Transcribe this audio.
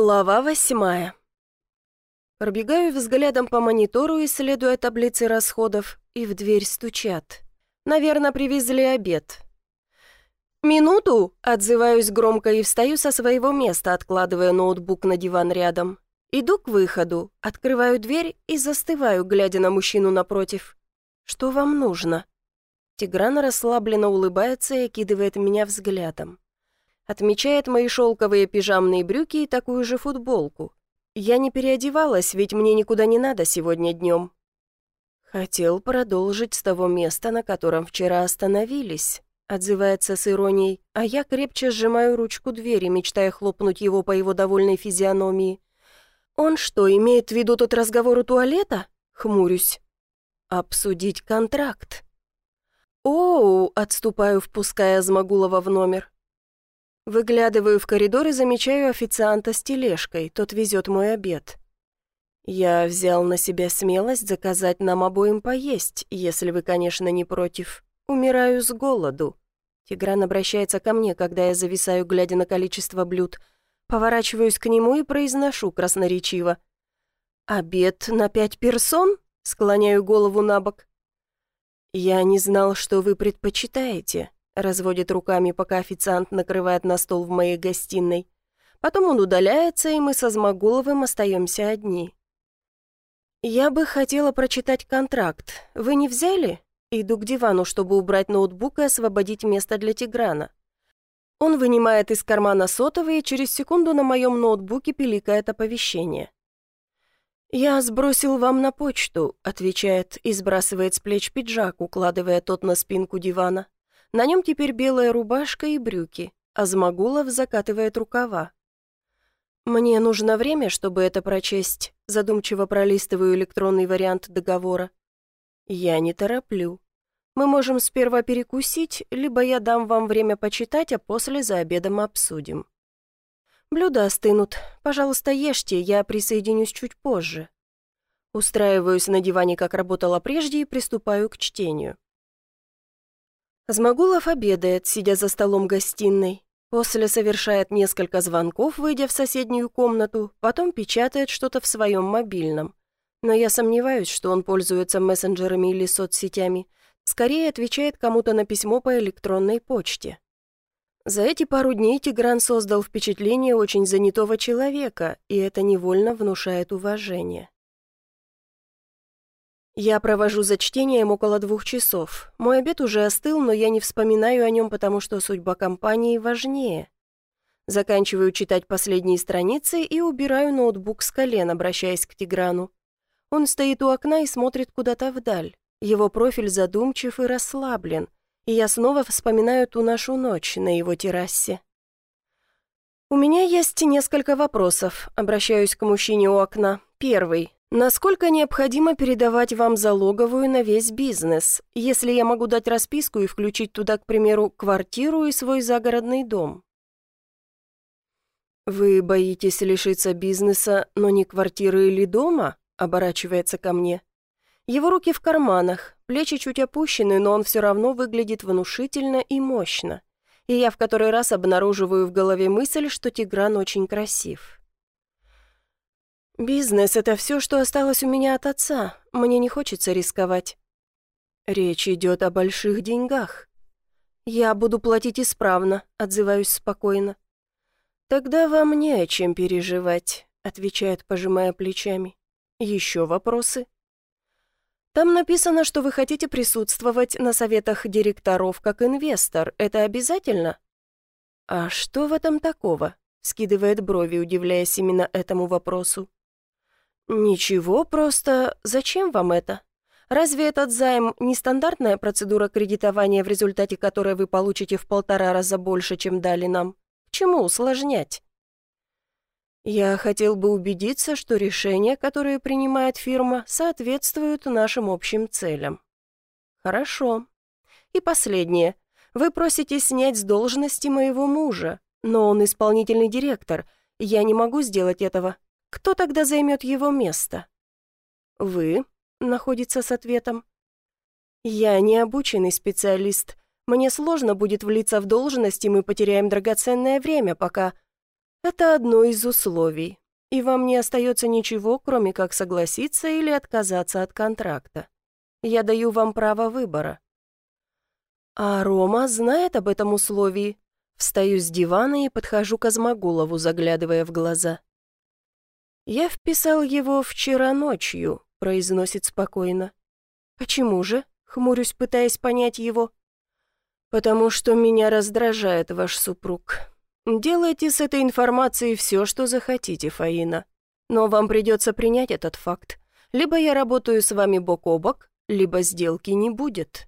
Глава восьмая. Пробегаю взглядом по монитору, исследуя таблицы расходов, и в дверь стучат. Наверное, привезли обед. «Минуту!» — отзываюсь громко и встаю со своего места, откладывая ноутбук на диван рядом. Иду к выходу, открываю дверь и застываю, глядя на мужчину напротив. «Что вам нужно?» Тигран расслабленно улыбается и окидывает меня взглядом. Отмечает мои шелковые пижамные брюки и такую же футболку. Я не переодевалась, ведь мне никуда не надо сегодня днем. Хотел продолжить с того места, на котором вчера остановились. Отзывается с иронией, а я крепче сжимаю ручку двери, мечтая хлопнуть его по его довольной физиономии. «Он что, имеет в виду тот разговор у туалета?» Хмурюсь. «Обсудить контракт». «Оу!» — отступаю, впуская Азмагулова в номер. Выглядываю в коридор и замечаю официанта с тележкой, тот везет мой обед. Я взял на себя смелость заказать нам обоим поесть, если вы, конечно, не против. Умираю с голоду. Тигран обращается ко мне, когда я зависаю, глядя на количество блюд. Поворачиваюсь к нему и произношу красноречиво. «Обед на пять персон?» Склоняю голову на бок. «Я не знал, что вы предпочитаете», Разводит руками, пока официант накрывает на стол в моей гостиной. Потом он удаляется, и мы со Змогуловым остаемся одни. «Я бы хотела прочитать контракт. Вы не взяли?» Иду к дивану, чтобы убрать ноутбук и освободить место для Тиграна. Он вынимает из кармана сотовый, и через секунду на моем ноутбуке пиликает оповещение. «Я сбросил вам на почту», — отвечает и сбрасывает с плеч пиджак, укладывая тот на спинку дивана. На нем теперь белая рубашка и брюки, а Змагулов закатывает рукава. «Мне нужно время, чтобы это прочесть», задумчиво пролистываю электронный вариант договора. «Я не тороплю. Мы можем сперва перекусить, либо я дам вам время почитать, а после за обедом обсудим». «Блюда остынут. Пожалуйста, ешьте, я присоединюсь чуть позже». Устраиваюсь на диване, как работала прежде, и приступаю к чтению. Змогулов обедает, сидя за столом гостиной. После совершает несколько звонков, выйдя в соседнюю комнату, потом печатает что-то в своем мобильном. Но я сомневаюсь, что он пользуется мессенджерами или соцсетями. Скорее отвечает кому-то на письмо по электронной почте. За эти пару дней Тигран создал впечатление очень занятого человека, и это невольно внушает уважение. Я провожу за чтением около двух часов. Мой обед уже остыл, но я не вспоминаю о нем, потому что судьба компании важнее. Заканчиваю читать последние страницы и убираю ноутбук с колен, обращаясь к Тиграну. Он стоит у окна и смотрит куда-то вдаль. Его профиль задумчив и расслаблен, и я снова вспоминаю ту нашу ночь на его террасе. «У меня есть несколько вопросов», — обращаюсь к мужчине у окна. Первый. Насколько необходимо передавать вам залоговую на весь бизнес, если я могу дать расписку и включить туда, к примеру, квартиру и свой загородный дом? Вы боитесь лишиться бизнеса, но не квартиры или дома? Оборачивается ко мне. Его руки в карманах, плечи чуть опущены, но он все равно выглядит внушительно и мощно. И я в который раз обнаруживаю в голове мысль, что Тигран очень красив. «Бизнес — это все, что осталось у меня от отца. Мне не хочется рисковать». «Речь идет о больших деньгах». «Я буду платить исправно», — отзываюсь спокойно. «Тогда вам не о чем переживать», — отвечает, пожимая плечами. «Еще вопросы?» «Там написано, что вы хотите присутствовать на советах директоров как инвестор. Это обязательно?» «А что в этом такого?» — скидывает брови, удивляясь именно этому вопросу. «Ничего, просто зачем вам это? Разве этот займ не стандартная процедура кредитования, в результате которой вы получите в полтора раза больше, чем дали нам? К чему усложнять?» «Я хотел бы убедиться, что решения, которые принимает фирма, соответствуют нашим общим целям». «Хорошо. И последнее. Вы просите снять с должности моего мужа, но он исполнительный директор. Я не могу сделать этого. Кто тогда займет его место? Вы, находится с ответом. Я не обученный специалист. Мне сложно будет влиться в должность, и мы потеряем драгоценное время, пока... Это одно из условий, и вам не остается ничего, кроме как согласиться или отказаться от контракта. Я даю вам право выбора». «А Рома знает об этом условии?» Встаю с дивана и подхожу к Азмагулову, заглядывая в глаза. «Я вписал его вчера ночью», — произносит спокойно. «Почему же?» — хмурюсь, пытаясь понять его. «Потому что меня раздражает ваш супруг. Делайте с этой информацией все, что захотите, Фаина. Но вам придется принять этот факт. Либо я работаю с вами бок о бок, либо сделки не будет».